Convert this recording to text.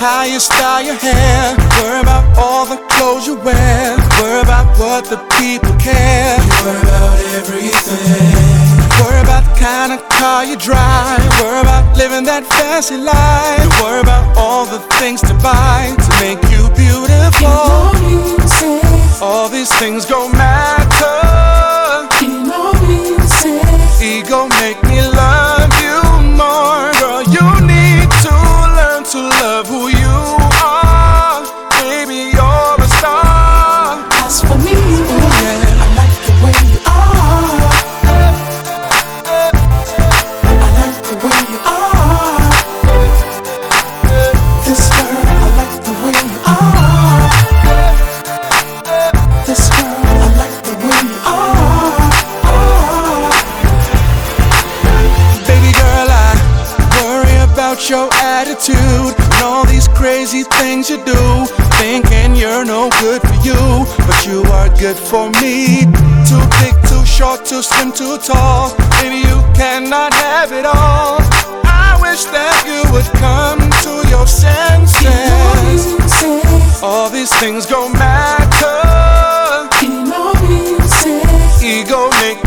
how you style your hair. Worry about all the clothes you wear. Worry about what the people care. You worry about everything. Worry about the kind of car you drive. Worry about living that fancy life. You worry about all the things to buy to make you beautiful. All these things don't matter. Ego make me attitude and all these crazy things you do. Thinking you're no good for you, but you are good for me. Too big, too short, too slim, too tall. Maybe you cannot have it all. I wish that you would come to your senses. All these things go matter. Ego make